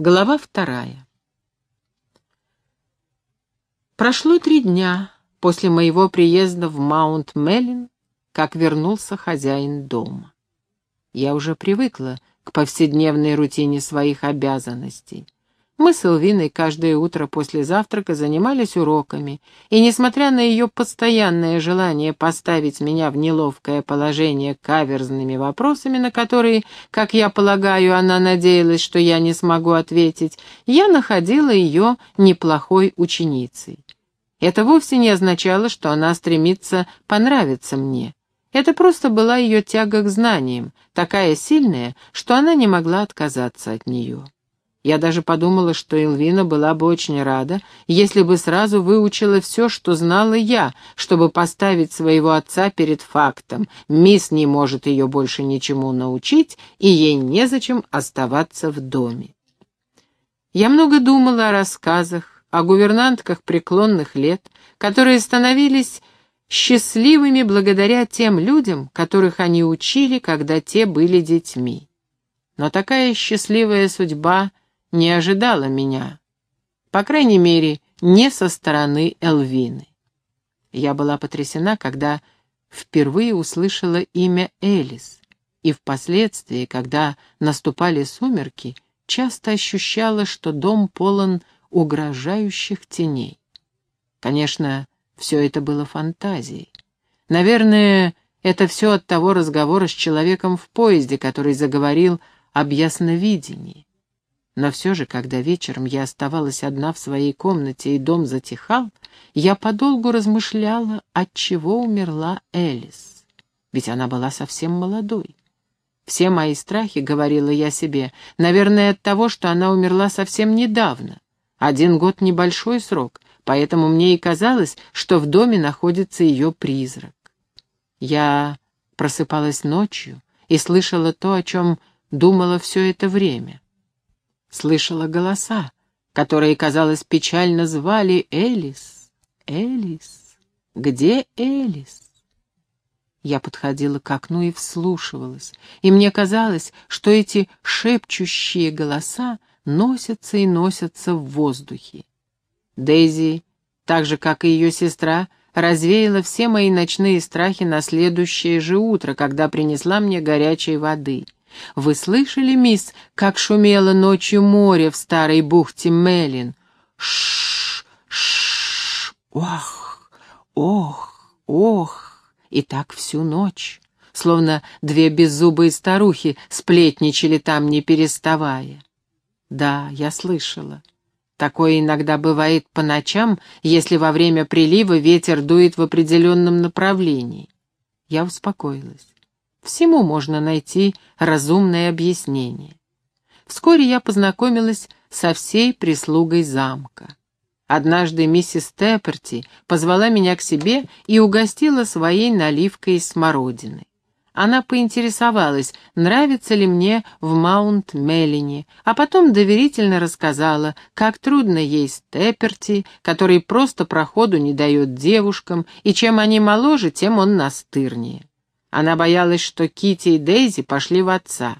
Глава вторая. Прошло три дня после моего приезда в Маунт-Меллин, как вернулся хозяин дома. Я уже привыкла к повседневной рутине своих обязанностей. Мы с Элвиной каждое утро после завтрака занимались уроками, и, несмотря на ее постоянное желание поставить меня в неловкое положение каверзными вопросами, на которые, как я полагаю, она надеялась, что я не смогу ответить, я находила ее неплохой ученицей. Это вовсе не означало, что она стремится понравиться мне. Это просто была ее тяга к знаниям, такая сильная, что она не могла отказаться от нее. Я даже подумала, что Элвина была бы очень рада, если бы сразу выучила все, что знала я, чтобы поставить своего отца перед фактом. Мисс не может ее больше ничему научить, и ей незачем оставаться в доме. Я много думала о рассказах, о гувернантках преклонных лет, которые становились счастливыми благодаря тем людям, которых они учили, когда те были детьми. Но такая счастливая судьба не ожидала меня. По крайней мере, не со стороны Элвины. Я была потрясена, когда впервые услышала имя Элис, и впоследствии, когда наступали сумерки, часто ощущала, что дом полон угрожающих теней. Конечно, все это было фантазией. Наверное, это все от того разговора с человеком в поезде, который заговорил об ясновидении. Но все же, когда вечером я оставалась одна в своей комнате и дом затихал, я подолгу размышляла, от чего умерла Элис. Ведь она была совсем молодой. Все мои страхи, говорила я себе, наверное, от того, что она умерла совсем недавно. Один год — небольшой срок, поэтому мне и казалось, что в доме находится ее призрак. Я просыпалась ночью и слышала то, о чем думала все это время — слышала голоса, которые, казалось, печально звали «Элис! Элис! Где Элис?» Я подходила к окну и вслушивалась, и мне казалось, что эти шепчущие голоса носятся и носятся в воздухе. Дейзи, так же, как и ее сестра, развеяла все мои ночные страхи на следующее же утро, когда принесла мне горячей воды — вы слышали, мисс, как шумело ночью море в старой бухте Мелин? Шш, шш, ох, ох, ох, и так всю ночь, словно две беззубые старухи сплетничали там, не переставая. Да, я слышала. Такое иногда бывает по ночам, если во время прилива ветер дует в определенном направлении. Я успокоилась. Всему можно найти разумное объяснение. Вскоре я познакомилась со всей прислугой замка. Однажды миссис Тепперти позвала меня к себе и угостила своей наливкой из смородины. Она поинтересовалась, нравится ли мне в Маунт-Меллине, а потом доверительно рассказала, как трудно ей с Тепперти, который просто проходу не дает девушкам, и чем они моложе, тем он настырнее. Она боялась, что Кити и Дейзи пошли в отца.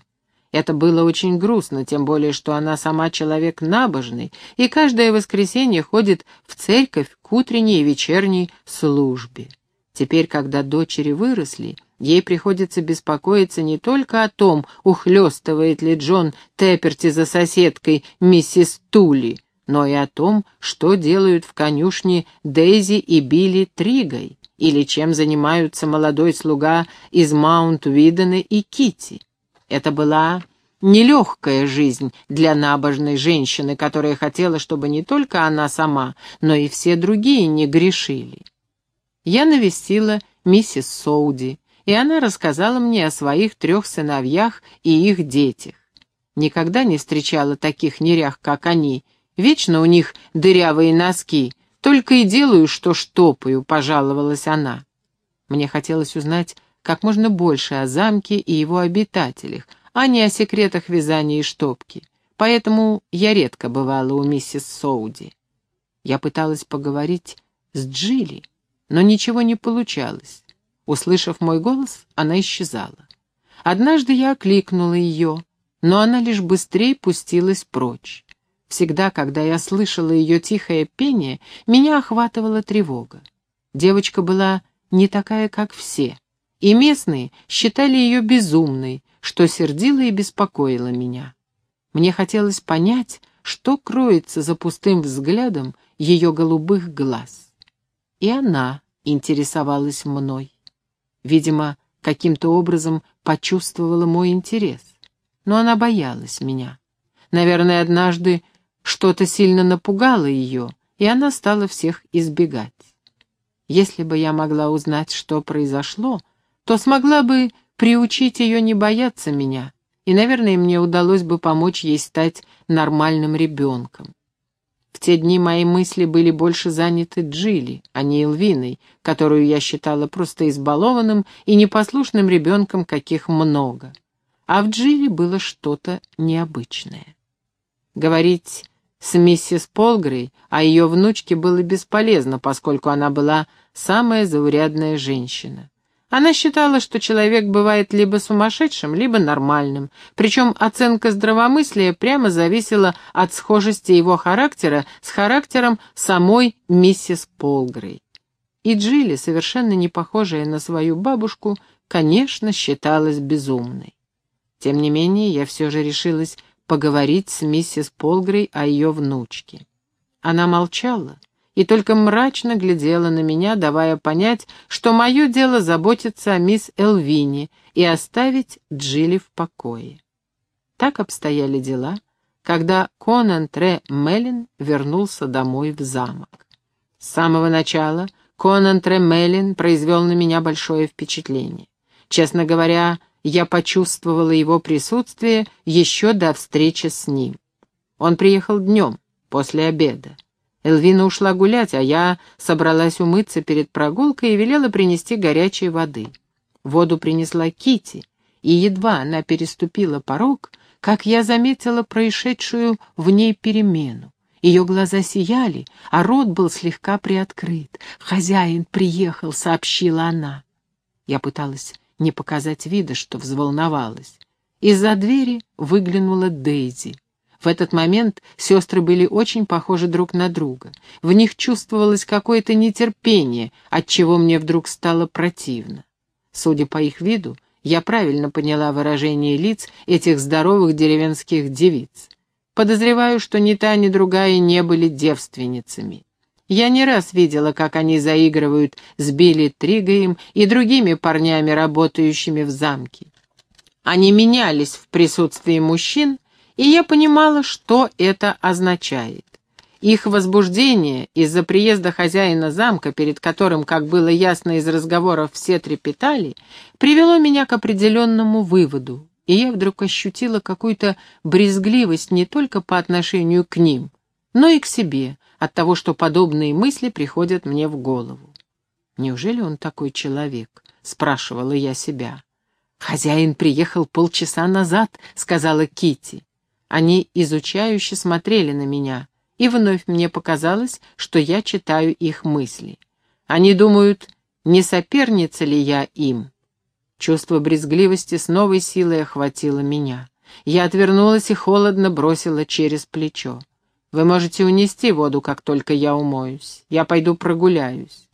Это было очень грустно, тем более, что она сама человек набожный и каждое воскресенье ходит в церковь к утренней и вечерней службе. Теперь, когда дочери выросли, ей приходится беспокоиться не только о том, ухлёстывает ли Джон Тепперти за соседкой миссис Тули, но и о том, что делают в конюшне Дейзи и Билли Тригой или чем занимаются молодой слуга из Маунт-Видена и Кити. Это была нелегкая жизнь для набожной женщины, которая хотела, чтобы не только она сама, но и все другие не грешили. Я навестила миссис Соуди, и она рассказала мне о своих трех сыновьях и их детях. Никогда не встречала таких нерях, как они, вечно у них дырявые носки, «Только и делаю, что штопаю», — пожаловалась она. Мне хотелось узнать как можно больше о замке и его обитателях, а не о секретах вязания и штопки. Поэтому я редко бывала у миссис Соуди. Я пыталась поговорить с Джилли, но ничего не получалось. Услышав мой голос, она исчезала. Однажды я окликнула ее, но она лишь быстрее пустилась прочь. Всегда, когда я слышала ее тихое пение, меня охватывала тревога. Девочка была не такая, как все, и местные считали ее безумной, что сердило и беспокоило меня. Мне хотелось понять, что кроется за пустым взглядом ее голубых глаз. И она интересовалась мной. Видимо, каким-то образом почувствовала мой интерес. Но она боялась меня. Наверное, однажды что-то сильно напугало ее, и она стала всех избегать. Если бы я могла узнать, что произошло, то смогла бы приучить ее не бояться меня, и, наверное, мне удалось бы помочь ей стать нормальным ребенком. В те дни мои мысли были больше заняты Джилли, а не Элвиной, которую я считала просто избалованным и непослушным ребенком, каких много. А в Джилли было что-то необычное. Говорить с миссис Полгрей о ее внучке было бесполезно, поскольку она была самая заурядная женщина. Она считала, что человек бывает либо сумасшедшим, либо нормальным, причем оценка здравомыслия прямо зависела от схожести его характера с характером самой миссис Полгрей. И Джилли, совершенно не похожая на свою бабушку, конечно, считалась безумной. Тем не менее, я все же решилась поговорить с миссис Полгрей о ее внучке. Она молчала и только мрачно глядела на меня, давая понять, что мое дело заботиться о мисс Элвине и оставить Джилли в покое. Так обстояли дела, когда Конан Тре Меллин вернулся домой в замок. С самого начала Конан Тре Меллин произвел на меня большое впечатление. Честно говоря, я почувствовала его присутствие еще до встречи с ним. Он приехал днем, после обеда. Элвина ушла гулять, а я собралась умыться перед прогулкой и велела принести горячей воды. Воду принесла Кити, и едва она переступила порог, как я заметила происшедшую в ней перемену. Ее глаза сияли, а рот был слегка приоткрыт. «Хозяин приехал», — сообщила она. Я пыталась не показать вида, что взволновалась. Из-за двери выглянула Дейзи. В этот момент сестры были очень похожи друг на друга. В них чувствовалось какое-то нетерпение, от чего мне вдруг стало противно. Судя по их виду, я правильно поняла выражение лиц этих здоровых деревенских девиц. Подозреваю, что ни та, ни другая не были девственницами. Я не раз видела, как они заигрывают с Билли Тригаем и другими парнями, работающими в замке. Они менялись в присутствии мужчин, и я понимала, что это означает. Их возбуждение из-за приезда хозяина замка, перед которым, как было ясно из разговоров, все трепетали, привело меня к определенному выводу, и я вдруг ощутила какую-то брезгливость не только по отношению к ним, но и к себе, от того, что подобные мысли приходят мне в голову. «Неужели он такой человек?» — спрашивала я себя. «Хозяин приехал полчаса назад», — сказала Кити. Они изучающе смотрели на меня, и вновь мне показалось, что я читаю их мысли. Они думают, не соперница ли я им? Чувство брезгливости с новой силой охватило меня. Я отвернулась и холодно бросила через плечо. Вы можете унести воду, как только я умоюсь. Я пойду прогуляюсь.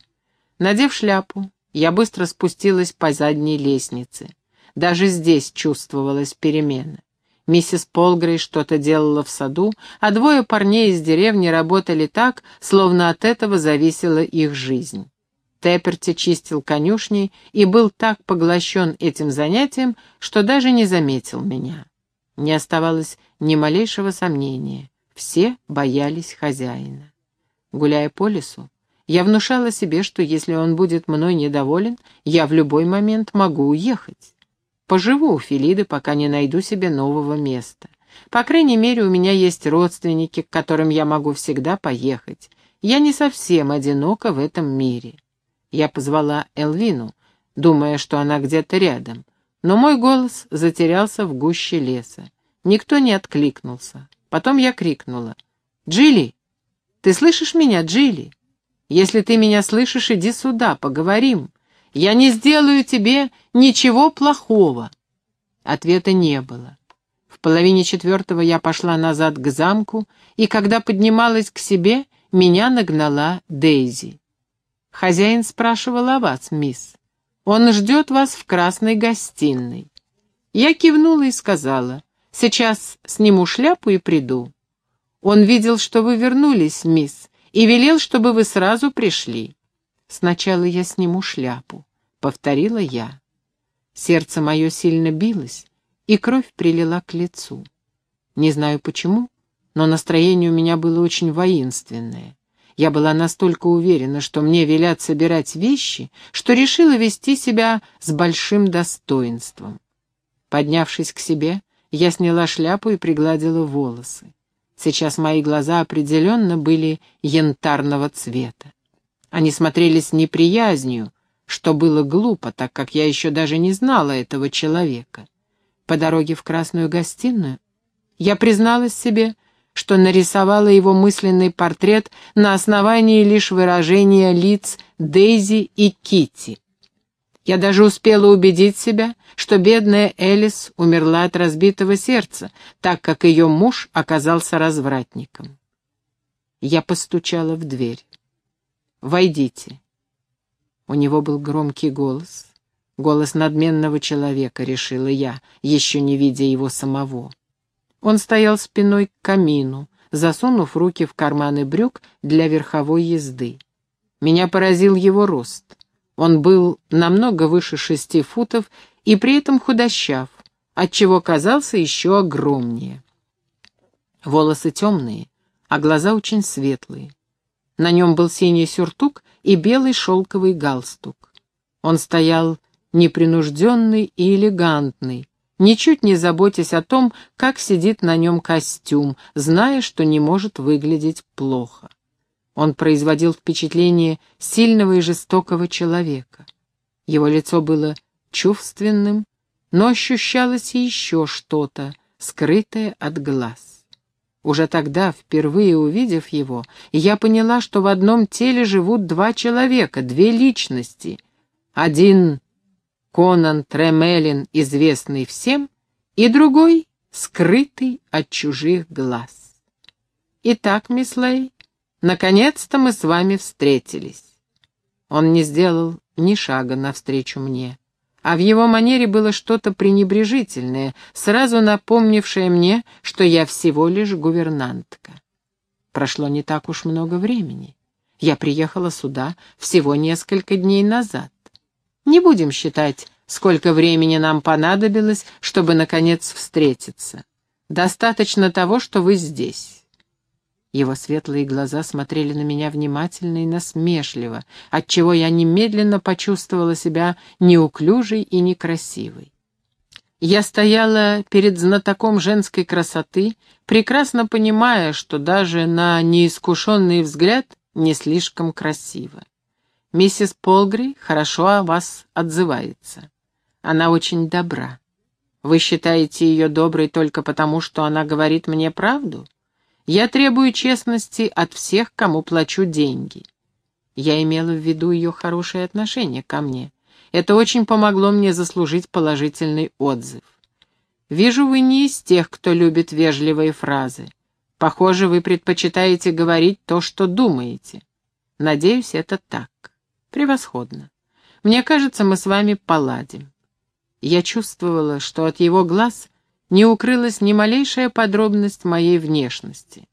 Надев шляпу, я быстро спустилась по задней лестнице. Даже здесь чувствовалась перемена. Миссис Полгрей что-то делала в саду, а двое парней из деревни работали так, словно от этого зависела их жизнь. Тепперти чистил конюшни и был так поглощен этим занятием, что даже не заметил меня. Не оставалось ни малейшего сомнения. Все боялись хозяина. Гуляя по лесу, я внушала себе, что если он будет мной недоволен, я в любой момент могу уехать. Поживу у Филиды, пока не найду себе нового места. По крайней мере, у меня есть родственники, к которым я могу всегда поехать. Я не совсем одинока в этом мире. Я позвала Элвину, думая, что она где-то рядом, но мой голос затерялся в гуще леса. Никто не откликнулся. Потом я крикнула. «Джилли! Ты слышишь меня, Джилли? Если ты меня слышишь, иди сюда, поговорим. Я не сделаю тебе ничего плохого». Ответа не было. В половине четвертого я пошла назад к замку, и когда поднималась к себе, меня нагнала Дейзи. Хозяин спрашивал о вас, мисс. Он ждет вас в красной гостиной. Я кивнула и сказала, сейчас сниму шляпу и приду. Он видел, что вы вернулись, мисс, и велел, чтобы вы сразу пришли. Сначала я сниму шляпу, повторила я. Сердце мое сильно билось, и кровь прилила к лицу. Не знаю почему, но настроение у меня было очень воинственное. Я была настолько уверена, что мне велят собирать вещи, что решила вести себя с большим достоинством. Поднявшись к себе, я сняла шляпу и пригладила волосы. Сейчас мои глаза определенно были янтарного цвета. Они смотрели с неприязнью, что было глупо, так как я еще даже не знала этого человека. По дороге в красную гостиную я призналась себе, что нарисовала его мысленный портрет на основании лишь выражения лиц Дейзи и Кити. Я даже успела убедить себя, что бедная Элис умерла от разбитого сердца, так как ее муж оказался развратником. Я постучала в дверь. «Войдите». У него был громкий голос. Голос надменного человека, решила я, еще не видя его самого. Он стоял спиной к камину, засунув руки в карманы брюк для верховой езды. Меня поразил его рост. Он был намного выше шести футов и при этом худощав, отчего казался еще огромнее. Волосы темные, а глаза очень светлые. На нем был синий сюртук и белый шелковый галстук. Он стоял непринужденный и элегантный, ничуть не заботясь о том, как сидит на нем костюм, зная, что не может выглядеть плохо. Он производил впечатление сильного и жестокого человека. Его лицо было чувственным, но ощущалось еще что-то, скрытое от глаз. Уже тогда, впервые увидев его, я поняла, что в одном теле живут два человека, две личности. Один Конан Тремелин, известный всем, и другой, скрытый от чужих глаз. Итак, мисс Лей, наконец-то мы с вами встретились. Он не сделал ни шага навстречу мне, а в его манере было что-то пренебрежительное, сразу напомнившее мне, что я всего лишь гувернантка. Прошло не так уж много времени. Я приехала сюда всего несколько дней назад. Не будем считать, сколько времени нам понадобилось, чтобы, наконец, встретиться. Достаточно того, что вы здесь». Его светлые глаза смотрели на меня внимательно и насмешливо, отчего я немедленно почувствовала себя неуклюжей и некрасивой. Я стояла перед знатоком женской красоты, прекрасно понимая, что даже на неискушенный взгляд не слишком красиво. Миссис Полгри хорошо о вас отзывается. Она очень добра. Вы считаете ее доброй только потому, что она говорит мне правду? Я требую честности от всех, кому плачу деньги. Я имела в виду ее хорошее отношение ко мне. Это очень помогло мне заслужить положительный отзыв. Вижу, вы не из тех, кто любит вежливые фразы. Похоже, вы предпочитаете говорить то, что думаете. Надеюсь, это так. Превосходно. Мне кажется, мы с вами поладим. Я чувствовала, что от его глаз не укрылась ни малейшая подробность моей внешности.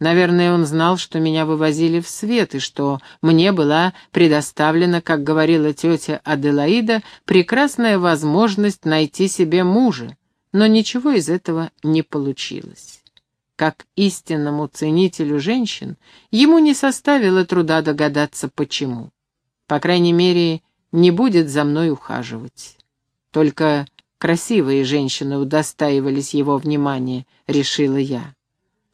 Наверное, он знал, что меня вывозили в свет, и что мне была предоставлена, как говорила тетя Аделаида, прекрасная возможность найти себе мужа, но ничего из этого не получилось. Как истинному ценителю женщин, ему не составило труда догадаться, почему. По крайней мере, не будет за мной ухаживать. Только красивые женщины удостаивались его внимания, решила я.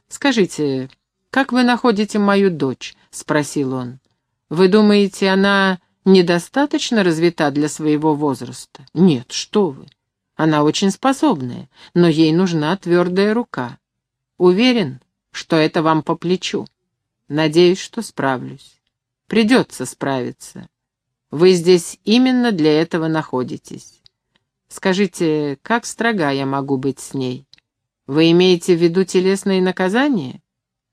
«Скажите, как вы находите мою дочь?» — спросил он. «Вы думаете, она недостаточно развита для своего возраста?» «Нет, что вы. Она очень способная, но ей нужна твердая рука. Уверен, что это вам по плечу. Надеюсь, что справлюсь. Придется справиться. Вы здесь именно для этого находитесь. Скажите, как строга я могу быть с ней? Вы имеете в виду телесные наказания?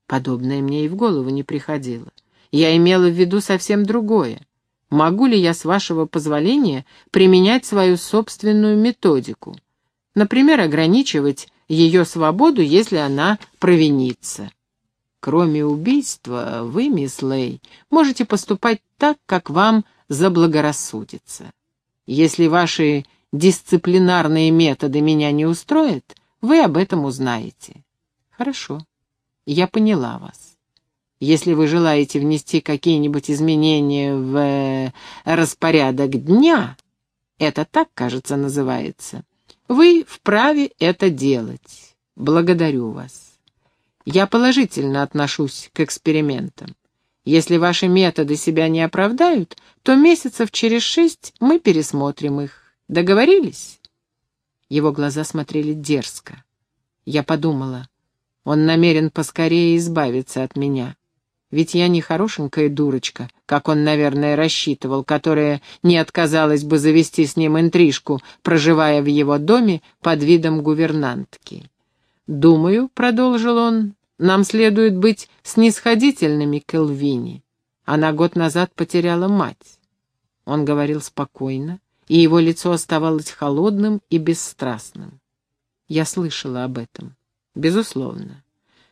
Подобное мне и в голову не приходило. Я имела в виду совсем другое. Могу ли я, с вашего позволения, применять свою собственную методику? Например, ограничивать ее свободу, если она провинится. Кроме убийства, вы, мисс Лей, можете поступать так, как вам заблагорассудится. Если ваши дисциплинарные методы меня не устроят, вы об этом узнаете. Хорошо, я поняла вас. Если вы желаете внести какие-нибудь изменения в э, распорядок дня, это так, кажется, называется, вы вправе это делать. Благодарю вас. Я положительно отношусь к экспериментам. Если ваши методы себя не оправдают, то месяцев через шесть мы пересмотрим их. Договорились?» Его глаза смотрели дерзко. Я подумала, он намерен поскорее избавиться от меня. Ведь я не хорошенькая дурочка, как он, наверное, рассчитывал, которая не отказалась бы завести с ним интрижку, проживая в его доме под видом гувернантки. «Думаю», — продолжил он, нам следует быть снисходительными к Элвине. Она год назад потеряла мать. Он говорил спокойно, и его лицо оставалось холодным и бесстрастным. Я слышала об этом. Безусловно.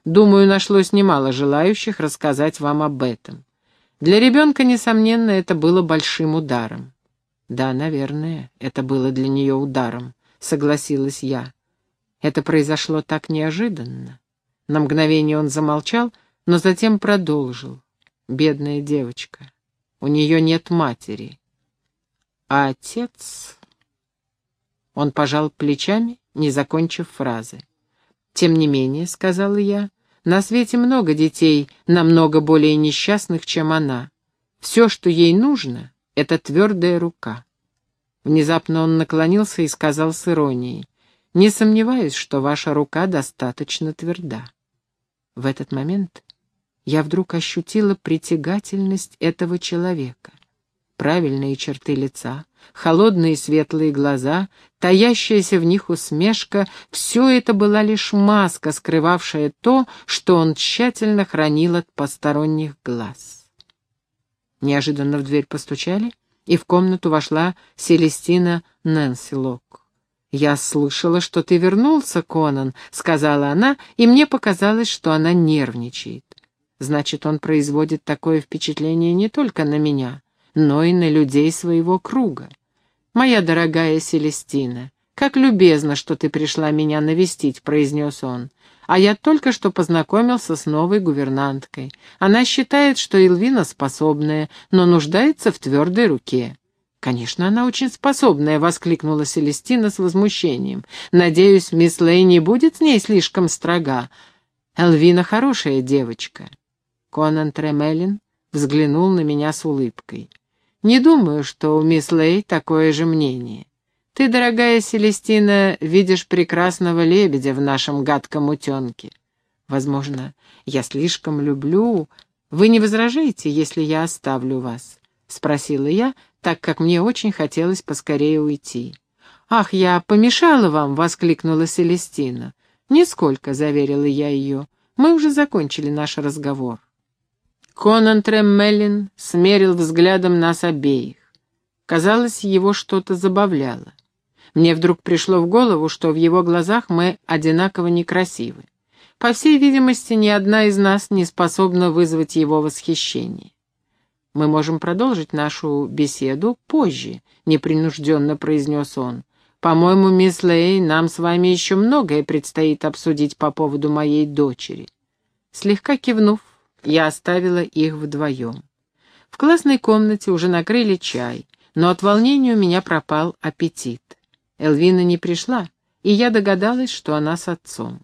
Думаю, нашлось немало желающих рассказать вам об этом. Для ребенка, несомненно, это было большим ударом. Да, наверное, это было для нее ударом, согласилась я. Это произошло так неожиданно. На мгновение он замолчал, но затем продолжил. Бедная девочка. У нее нет матери. А отец... Он пожал плечами, не закончив фразы. «Тем не менее», — сказала я, — «на свете много детей, намного более несчастных, чем она. Все, что ей нужно, — это твердая рука». Внезапно он наклонился и сказал с иронией, «Не сомневаюсь, что ваша рука достаточно тверда». В этот момент я вдруг ощутила притягательность этого человека. Правильные черты лица, холодные светлые глаза, таящаяся в них усмешка — все это была лишь маска, скрывавшая то, что он тщательно хранил от посторонних глаз. Неожиданно в дверь постучали, и в комнату вошла Селестина Нэнси Лок. «Я слышала, что ты вернулся, Конан», — сказала она, и мне показалось, что она нервничает. Значит, он производит такое впечатление не только на меня, но и на людей своего круга. «Моя дорогая Селестина, как любезно, что ты пришла меня навестить», — произнес он. «А я только что познакомился с новой гувернанткой. Она считает, что Илвина способная, но нуждается в твердой руке». «Конечно, она очень способная», — воскликнула Селестина с возмущением. «Надеюсь, мисс Лей не будет с ней слишком строга. Элвина хорошая девочка». Конан Тремелин взглянул на меня с улыбкой. «Не думаю, что у мисс Лей такое же мнение. Ты, дорогая Селестина, видишь прекрасного лебедя в нашем гадком утенке. Возможно, я слишком люблю... Вы не возражаете, если я оставлю вас?» — спросила я, так как мне очень хотелось поскорее уйти. «Ах, я помешала вам!» — воскликнула Селестина. «Нисколько», — заверила я ее. «Мы уже закончили наш разговор». Конан Треммеллин смерил взглядом нас обеих. Казалось, его что-то забавляло. Мне вдруг пришло в голову, что в его глазах мы одинаково некрасивы. По всей видимости, ни одна из нас не способна вызвать его восхищение. «Мы можем продолжить нашу беседу позже», — непринужденно произнес он. «По-моему, мисс Лей, нам с вами еще многое предстоит обсудить по поводу моей дочери». Слегка кивнув, я оставила их вдвоем. В классной комнате уже накрыли чай, но от волнения у меня пропал аппетит. Элвина не пришла, и я догадалась, что она с отцом.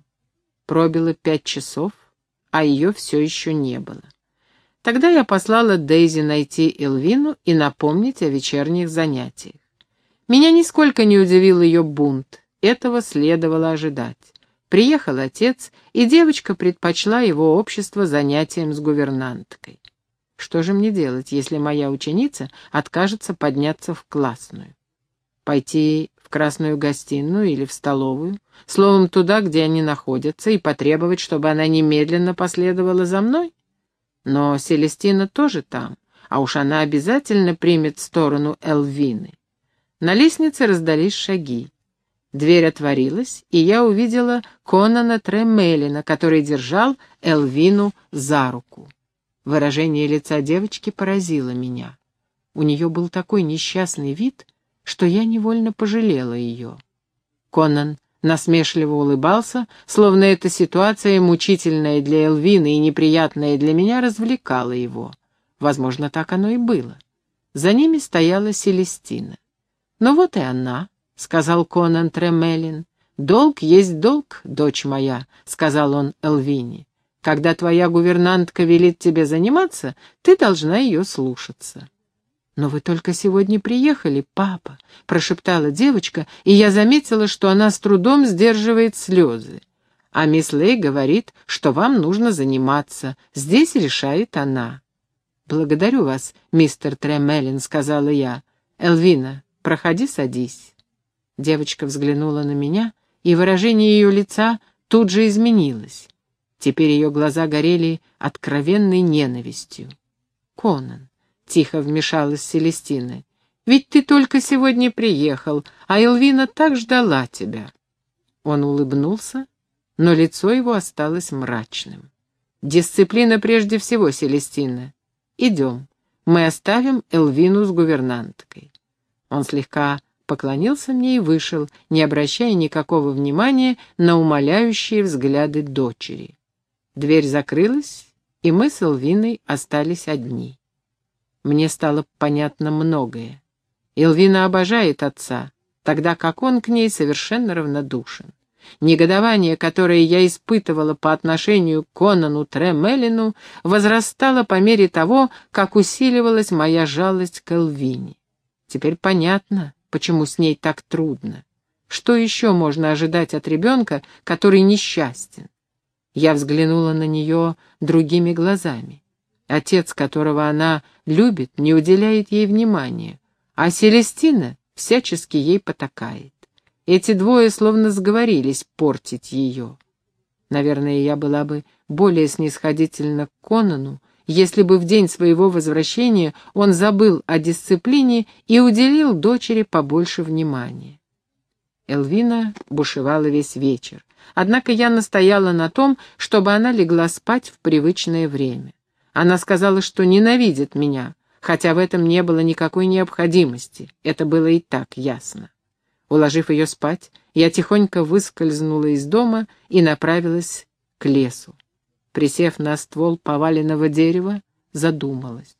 Пробило пять часов, а ее все еще не было. Тогда я послала Дейзи найти Элвину и напомнить о вечерних занятиях. Меня нисколько не удивил ее бунт, этого следовало ожидать. Приехал отец, и девочка предпочла его общество занятиям с гувернанткой. Что же мне делать, если моя ученица откажется подняться в классную? Пойти в красную гостиную или в столовую, словом, туда, где они находятся, и потребовать, чтобы она немедленно последовала за мной? Но Селестина тоже там, а уж она обязательно примет сторону Элвины. На лестнице раздались шаги. Дверь отворилась, и я увидела Конана Тремелина, который держал Элвину за руку. Выражение лица девочки поразило меня. У нее был такой несчастный вид, что я невольно пожалела ее. Конан насмешливо улыбался, словно эта ситуация, мучительная для Элвины и неприятная для меня, развлекала его. Возможно, так оно и было. За ними стояла Селестина. «Ну вот и она», — сказал Конан Тремелин. «Долг есть долг, дочь моя», — сказал он Элвине. «Когда твоя гувернантка велит тебе заниматься, ты должна ее слушаться». «Но вы только сегодня приехали, папа», — прошептала девочка, и я заметила, что она с трудом сдерживает слезы. А мисс Лей говорит, что вам нужно заниматься. Здесь решает она. «Благодарю вас, мистер Тремелин», — сказала я. «Элвина, проходи, садись». Девочка взглянула на меня, и выражение ее лица тут же изменилось. Теперь ее глаза горели откровенной ненавистью. «Конан, тихо вмешалась Селестина. «Ведь ты только сегодня приехал, а Элвина так ждала тебя». Он улыбнулся, но лицо его осталось мрачным. «Дисциплина прежде всего, Селестина. Идем, мы оставим Элвину с гувернанткой». Он слегка поклонился мне и вышел, не обращая никакого внимания на умоляющие взгляды дочери. Дверь закрылась, и мы с Элвиной остались одни. Мне стало понятно многое. Элвина обожает отца, тогда как он к ней совершенно равнодушен. Негодование, которое я испытывала по отношению к Конану Тремелину, возрастало по мере того, как усиливалась моя жалость к Элвине. Теперь понятно, почему с ней так трудно. Что еще можно ожидать от ребенка, который несчастен? Я взглянула на нее другими глазами. Отец, которого она любит, не уделяет ей внимания, а Селестина всячески ей потакает. Эти двое словно сговорились портить ее. Наверное, я была бы более снисходительна к Конану, если бы в день своего возвращения он забыл о дисциплине и уделил дочери побольше внимания. Элвина бушевала весь вечер, однако я настояла на том, чтобы она легла спать в привычное время. Она сказала, что ненавидит меня, хотя в этом не было никакой необходимости, это было и так ясно. Уложив ее спать, я тихонько выскользнула из дома и направилась к лесу. Присев на ствол поваленного дерева, задумалась.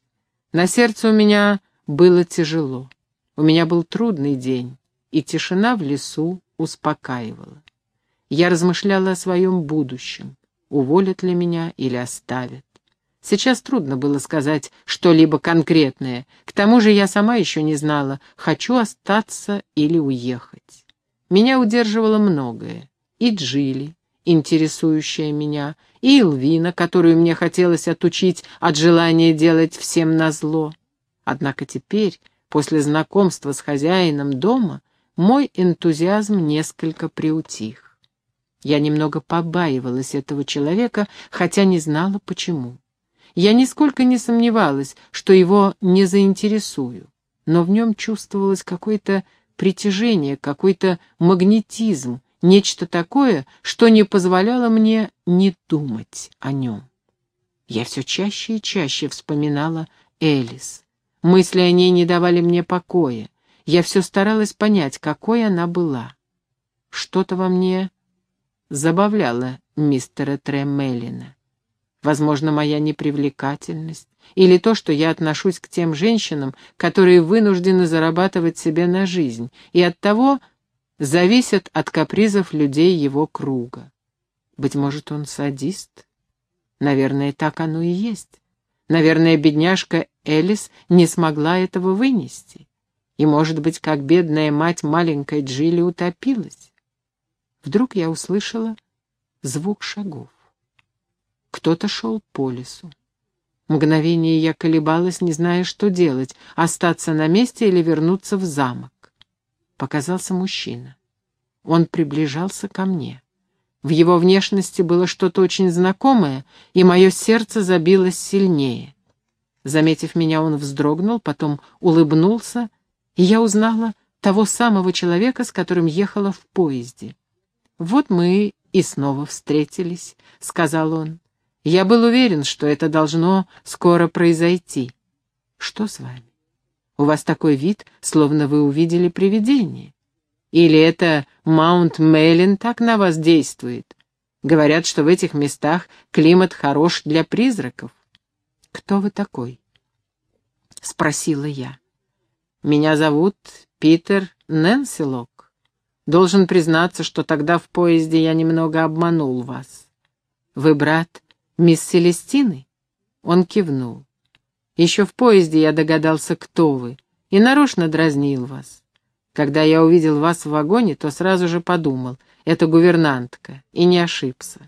На сердце у меня было тяжело. У меня был трудный день, и тишина в лесу успокаивала. Я размышляла о своем будущем, уволят ли меня или оставят. Сейчас трудно было сказать что-либо конкретное. К тому же я сама еще не знала, хочу остаться или уехать. Меня удерживало многое. И Джилли, интересующая меня, и Элвина, которую мне хотелось отучить от желания делать всем назло. Однако теперь, после знакомства с хозяином дома, мой энтузиазм несколько приутих. Я немного побаивалась этого человека, хотя не знала почему. Я нисколько не сомневалась, что его не заинтересую, но в нем чувствовалось какое-то притяжение, какой-то магнетизм, нечто такое, что не позволяло мне не думать о нем. Я все чаще и чаще вспоминала Элис. Мысли о ней не давали мне покоя. Я все старалась понять, какой она была. Что-то во мне забавляло мистера Тремелина. Возможно, моя непривлекательность или то, что я отношусь к тем женщинам, которые вынуждены зарабатывать себе на жизнь, и оттого зависят от капризов людей его круга. Быть может, он садист? Наверное, так оно и есть. Наверное, бедняжка Элис не смогла этого вынести. И, может быть, как бедная мать маленькой Джилли утопилась. Вдруг я услышала звук шагов. Кто-то шел по лесу. Мгновение я колебалась, не зная, что делать, остаться на месте или вернуться в замок. Показался мужчина. Он приближался ко мне. В его внешности было что-то очень знакомое, и мое сердце забилось сильнее. Заметив меня, он вздрогнул, потом улыбнулся, и я узнала того самого человека, с которым ехала в поезде. «Вот мы и снова встретились», — сказал он. «Я был уверен, что это должно скоро произойти. Что с вами? У вас такой вид, словно вы увидели привидение. Или это Маунт Мейлин так на вас действует? Говорят, что в этих местах климат хорош для призраков. Кто вы такой? Спросила я. Меня зовут Питер Нэнсилок. Должен признаться, что тогда в поезде я немного обманул вас. Вы брат мисс Селестины? Он кивнул. Еще в поезде я догадался, кто вы, и нарочно дразнил вас. Когда я увидел вас в вагоне, то сразу же подумал, это гувернантка, и не ошибся.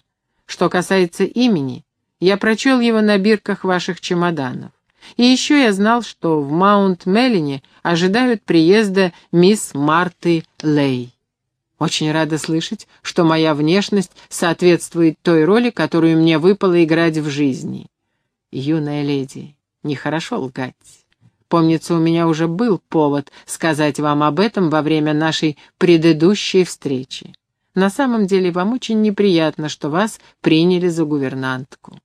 Что касается имени, я прочел его на бирках ваших чемоданов. И еще я знал, что в Маунт-Меллине ожидают приезда мисс Марты Лей. Очень рада слышать, что моя внешность соответствует той роли, которую мне выпало играть в жизни. Юная леди, нехорошо лгать. Помнится, у меня уже был повод сказать вам об этом во время нашей предыдущей встречи. На самом деле вам очень неприятно, что вас приняли за гувернантку.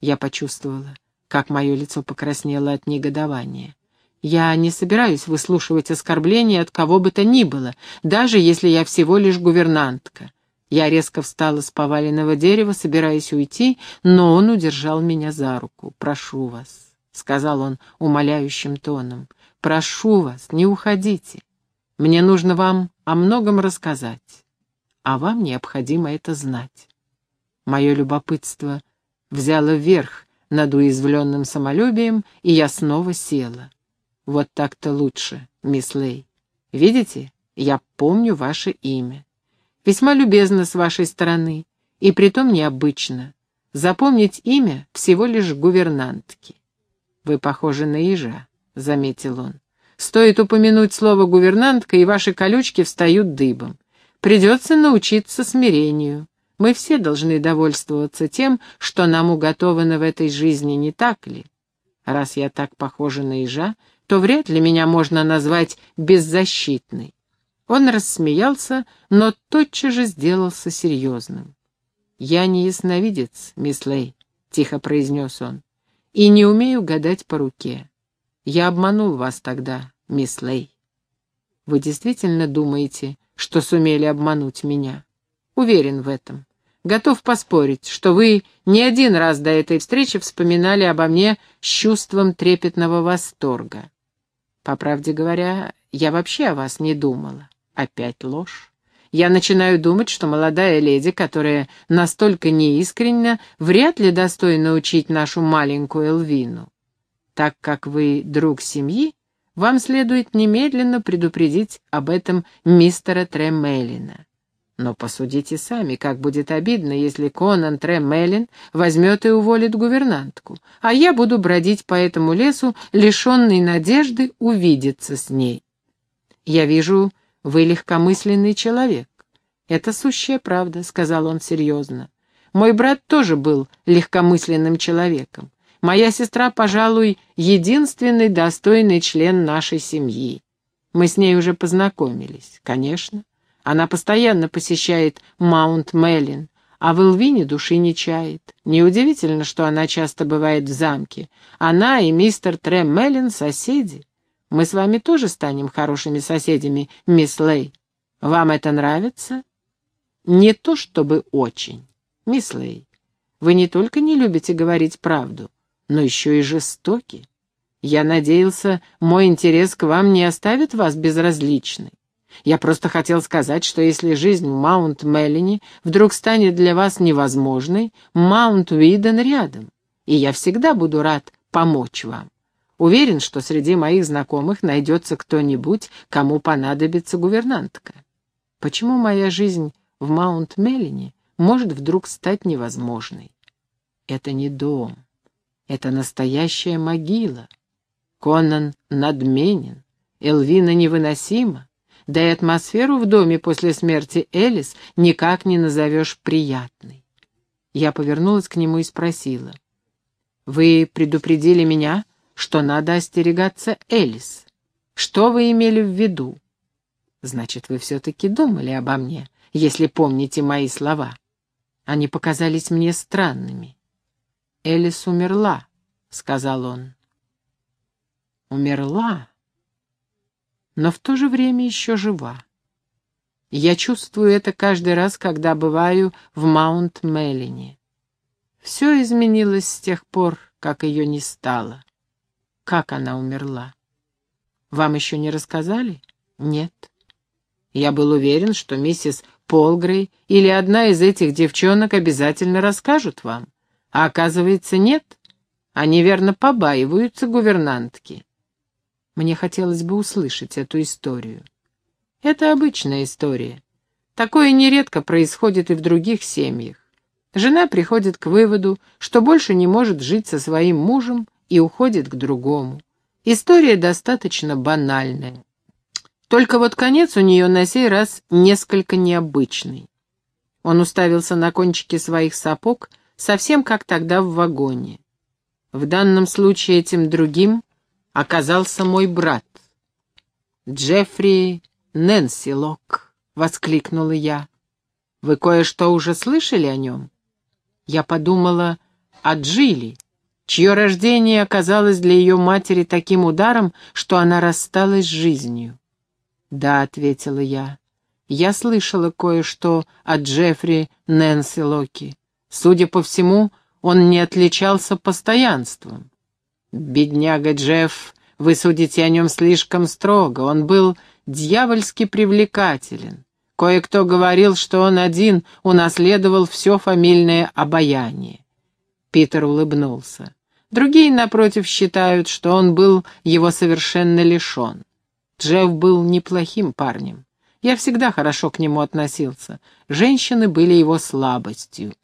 Я почувствовала, как мое лицо покраснело от негодования. Я не собираюсь выслушивать оскорбления от кого бы то ни было, даже если я всего лишь гувернантка. Я резко встала с поваленного дерева, собираясь уйти, но он удержал меня за руку. «Прошу вас», — сказал он умоляющим тоном, — «прошу вас, не уходите. Мне нужно вам о многом рассказать, а вам необходимо это знать». Мое любопытство взяло верх над уязвленным самолюбием, и я снова села. Вот так-то лучше, мисс Лей. Видите, я помню ваше имя. Весьма любезно с вашей стороны, и притом необычно. Запомнить имя всего лишь гувернантки. Вы похожи на ежа, — заметил он. Стоит упомянуть слово «гувернантка», и ваши колючки встают дыбом. Придется научиться смирению. Мы все должны довольствоваться тем, что нам уготовано в этой жизни, не так ли? Раз я так похожа на ежа, то вряд ли меня можно назвать беззащитной. Он рассмеялся, но тотчас же сделался серьезным. «Я не ясновидец, мисс Лей», — тихо произнес он, — «и не умею гадать по руке. Я обманул вас тогда, мисс Лей. Вы действительно думаете, что сумели обмануть меня? Уверен в этом. Готов поспорить, что вы не один раз до этой встречи вспоминали обо мне с чувством трепетного восторга. По правде говоря, я вообще о вас не думала. Опять ложь. Я начинаю думать, что молодая леди, которая настолько неискренна, вряд ли достойна учить нашу маленькую Элвину. Так как вы друг семьи, вам следует немедленно предупредить об этом мистера Тремелина. Но посудите сами, как будет обидно, если Конан Тремелин возьмет и уволит гувернантку, а я буду бродить по этому лесу, лишенный надежды увидеться с ней. Я вижу, вы легкомысленный человек. Это сущая правда, — сказал он серьезно. Мой брат тоже был легкомысленным человеком. Моя сестра, пожалуй, единственный достойный член нашей семьи. Мы с ней уже познакомились, конечно. Она постоянно посещает Маунт Меллин, а в Элвине души не чает. Неудивительно, что она часто бывает в замке. Она и мистер Трем Меллин — соседи. Мы с вами тоже станем хорошими соседями, мисс Лей. Вам это нравится? Не то чтобы очень. Мисс Лей, вы не только не любите говорить правду, но еще и жестоки. Я надеялся, мой интерес к вам не оставит вас безразличной. Я просто хотел сказать, что если жизнь в Маунт-Меллине вдруг станет для вас невозможной, Маунт-Уиден рядом, и я всегда буду рад помочь вам. Уверен, что среди моих знакомых найдется кто-нибудь, кому понадобится гувернантка. Почему моя жизнь в Маунт-Меллине может вдруг стать невозможной? Это не дом, это настоящая могила. Конан надменен, Элвина невыносима, Да и атмосферу в доме после смерти Элис никак не назовешь приятной. Я повернулась к нему и спросила. «Вы предупредили меня, что надо остерегаться Элис. Что вы имели в виду?» «Значит, вы все-таки думали обо мне, если помните мои слова. Они показались мне странными». «Элис умерла», — сказал он. «Умерла?» но в то же время еще жива. Я чувствую это каждый раз, когда бываю в Маунт-Меллине. Все изменилось с тех пор, как ее не стало. Как она умерла? Вам еще не рассказали? Нет. Я был уверен, что миссис Полгрей или одна из этих девчонок обязательно расскажут вам. А оказывается, нет. Они верно побаиваются гувернантки. Мне хотелось бы услышать эту историю. Это обычная история. Такое нередко происходит и в других семьях. Жена приходит к выводу, что больше не может жить со своим мужем и уходит к другому. История достаточно банальная. Только вот конец у нее на сей раз несколько необычный. Он уставился на кончики своих сапог, совсем как тогда в вагоне. В данном случае этим другим оказался мой брат. «Джеффри Нэнси Лок», — воскликнула я. «Вы кое-что уже слышали о нем?» Я подумала о Джилли, чье рождение оказалось для ее матери таким ударом, что она рассталась с жизнью. «Да», — ответила я, — «я слышала кое-что о Джеффри Нэнси Локи. Судя по всему, он не отличался постоянством. «Бедняга Джефф, вы судите о нем слишком строго. Он был дьявольски привлекателен. Кое-кто говорил, что он один унаследовал все фамильное обаяние». Питер улыбнулся. Другие, напротив, считают, что он был его совершенно лишен. Джефф был неплохим парнем. Я всегда хорошо к нему относился. Женщины были его слабостью.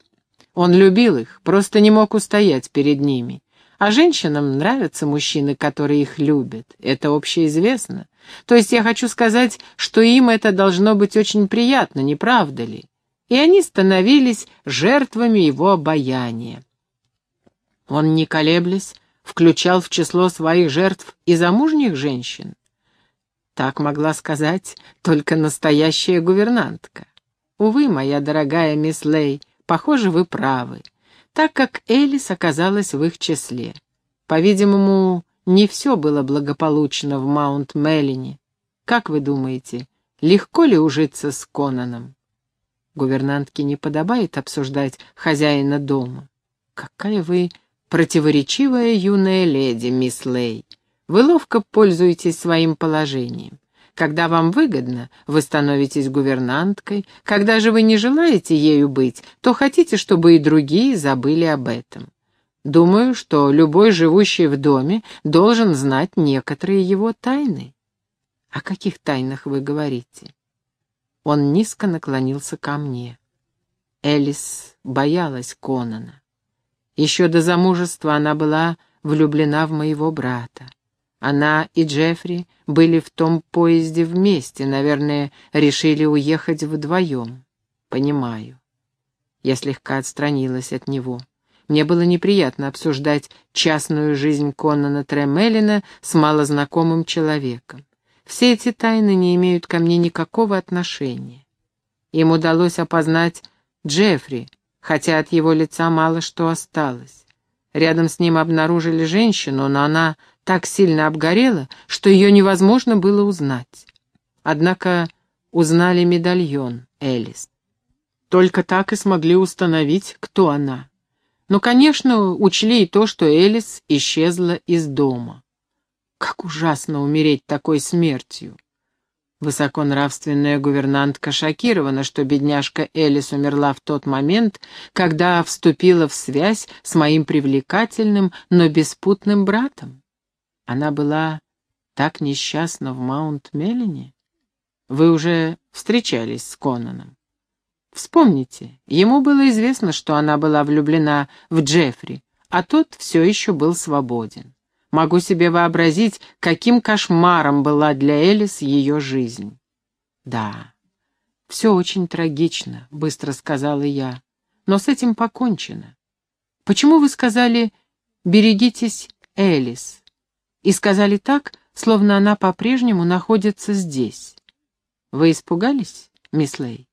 Он любил их, просто не мог устоять перед ними. А женщинам нравятся мужчины, которые их любят. Это общеизвестно. То есть я хочу сказать, что им это должно быть очень приятно, не правда ли? И они становились жертвами его обаяния. Он, не колеблясь, включал в число своих жертв и замужних женщин. Так могла сказать только настоящая гувернантка. Увы, моя дорогая мисс Лей, похоже, вы правы так как Элис оказалась в их числе. По-видимому, не все было благополучно в Маунт-Меллине. Как вы думаете, легко ли ужиться с Конаном? Гувернантке не подобает обсуждать хозяина дома. Какая вы противоречивая юная леди, мисс Лей. Вы ловко пользуетесь своим положением. Когда вам выгодно, вы становитесь гувернанткой. Когда же вы не желаете ею быть, то хотите, чтобы и другие забыли об этом. Думаю, что любой живущий в доме должен знать некоторые его тайны. О каких тайнах вы говорите? Он низко наклонился ко мне. Элис боялась Конана. Еще до замужества она была влюблена в моего брата. Она и Джеффри были в том поезде вместе, наверное, решили уехать вдвоем. Понимаю. Я слегка отстранилась от него. Мне было неприятно обсуждать частную жизнь Конана Тремелина с малознакомым человеком. Все эти тайны не имеют ко мне никакого отношения. Им удалось опознать Джеффри, хотя от его лица мало что осталось. Рядом с ним обнаружили женщину, но она так сильно обгорела, что ее невозможно было узнать. Однако узнали медальон Элис. Только так и смогли установить, кто она. Но, конечно, учли и то, что Элис исчезла из дома. Как ужасно умереть такой смертью. Высоконравственная гувернантка шокирована, что бедняжка Элис умерла в тот момент, когда вступила в связь с моим привлекательным, но беспутным братом. Она была так несчастна в Маунт-Меллине? Вы уже встречались с Конаном. Вспомните, ему было известно, что она была влюблена в Джеффри, а тот все еще был свободен. Могу себе вообразить, каким кошмаром была для Элис ее жизнь. Да, все очень трагично, быстро сказала я, но с этим покончено. Почему вы сказали «берегитесь, Элис»? И сказали так, словно она по-прежнему находится здесь. Вы испугались, мисс Лей?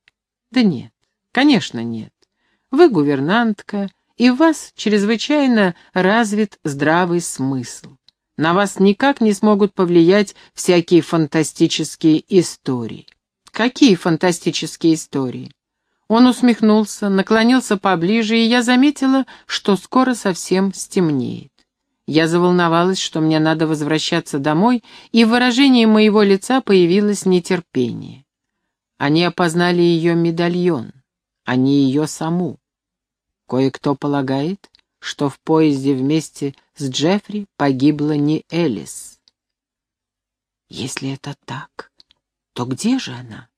Да нет, конечно нет. Вы гувернантка, и в вас чрезвычайно развит здравый смысл. На вас никак не смогут повлиять всякие фантастические истории. Какие фантастические истории? Он усмехнулся, наклонился поближе, и я заметила, что скоро совсем стемнеет. Я заволновалась, что мне надо возвращаться домой, и в выражении моего лица появилось нетерпение. Они опознали ее медальон, а не ее саму. Кое-кто полагает, что в поезде вместе с Джеффри погибла не Элис. Если это так, то где же она?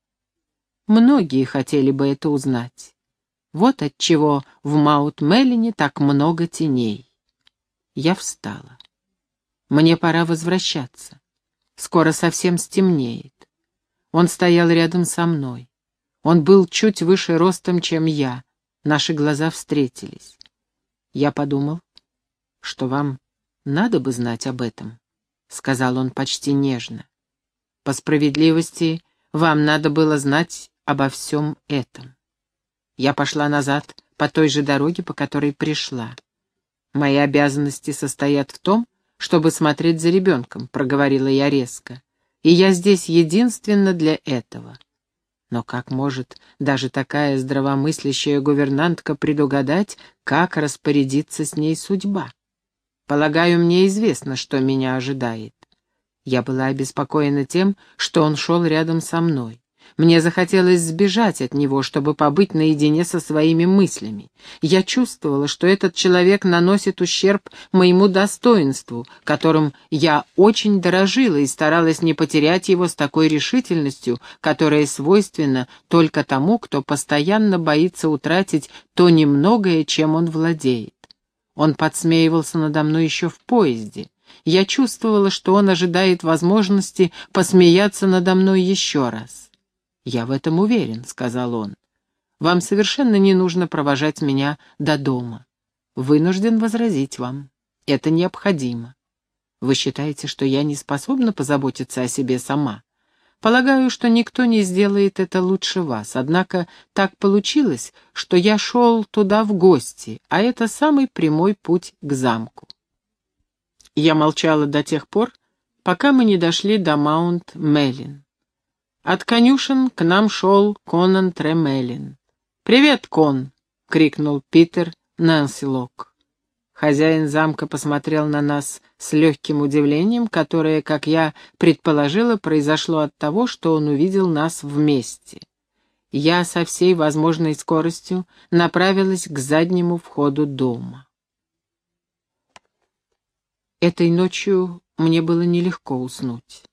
Многие хотели бы это узнать. Вот отчего в Маут-Меллине так много теней. Я встала. Мне пора возвращаться. Скоро совсем стемнеет. Он стоял рядом со мной. Он был чуть выше ростом, чем я. Наши глаза встретились. Я подумал, что вам надо бы знать об этом, — сказал он почти нежно. По справедливости, вам надо было знать обо всем этом. Я пошла назад по той же дороге, по которой пришла. Мои обязанности состоят в том, чтобы смотреть за ребенком, — проговорила я резко. И я здесь единственно для этого. Но как может даже такая здравомыслящая гувернантка предугадать, как распорядиться с ней судьба? Полагаю, мне известно, что меня ожидает. Я была обеспокоена тем, что он шел рядом со мной. Мне захотелось сбежать от него, чтобы побыть наедине со своими мыслями. Я чувствовала, что этот человек наносит ущерб моему достоинству, которым я очень дорожила и старалась не потерять его с такой решительностью, которая свойственна только тому, кто постоянно боится утратить то немногое, чем он владеет. Он подсмеивался надо мной еще в поезде. Я чувствовала, что он ожидает возможности посмеяться надо мной еще раз. «Я в этом уверен», — сказал он. «Вам совершенно не нужно провожать меня до дома. Вынужден возразить вам. Это необходимо. Вы считаете, что я не способна позаботиться о себе сама? Полагаю, что никто не сделает это лучше вас. Однако так получилось, что я шел туда в гости, а это самый прямой путь к замку. Я молчала до тех пор, пока мы не дошли до Маунт-Меллин. От конюшен к нам шел Конан Тремелин. «Привет, Кон!» — крикнул Питер Нансилок. Хозяин замка посмотрел на нас с легким удивлением, которое, как я предположила, произошло от того, что он увидел нас вместе. Я со всей возможной скоростью направилась к заднему входу дома. Этой ночью мне было нелегко уснуть.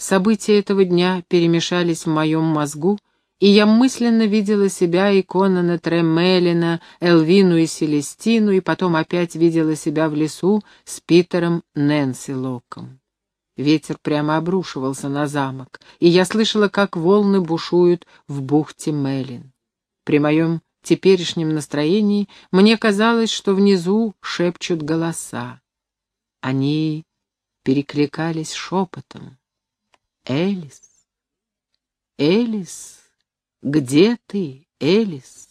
События этого дня перемешались в моем мозгу, и я мысленно видела себя и Конана Тремелина, Элвину и Селестину, и потом опять видела себя в лесу с Питером Нэнси Локом. Ветер прямо обрушивался на замок, и я слышала, как волны бушуют в бухте Мелин. При моем теперешнем настроении мне казалось, что внизу шепчут голоса. Они перекликались шепотом. Элис, Элис, где ты, Элис?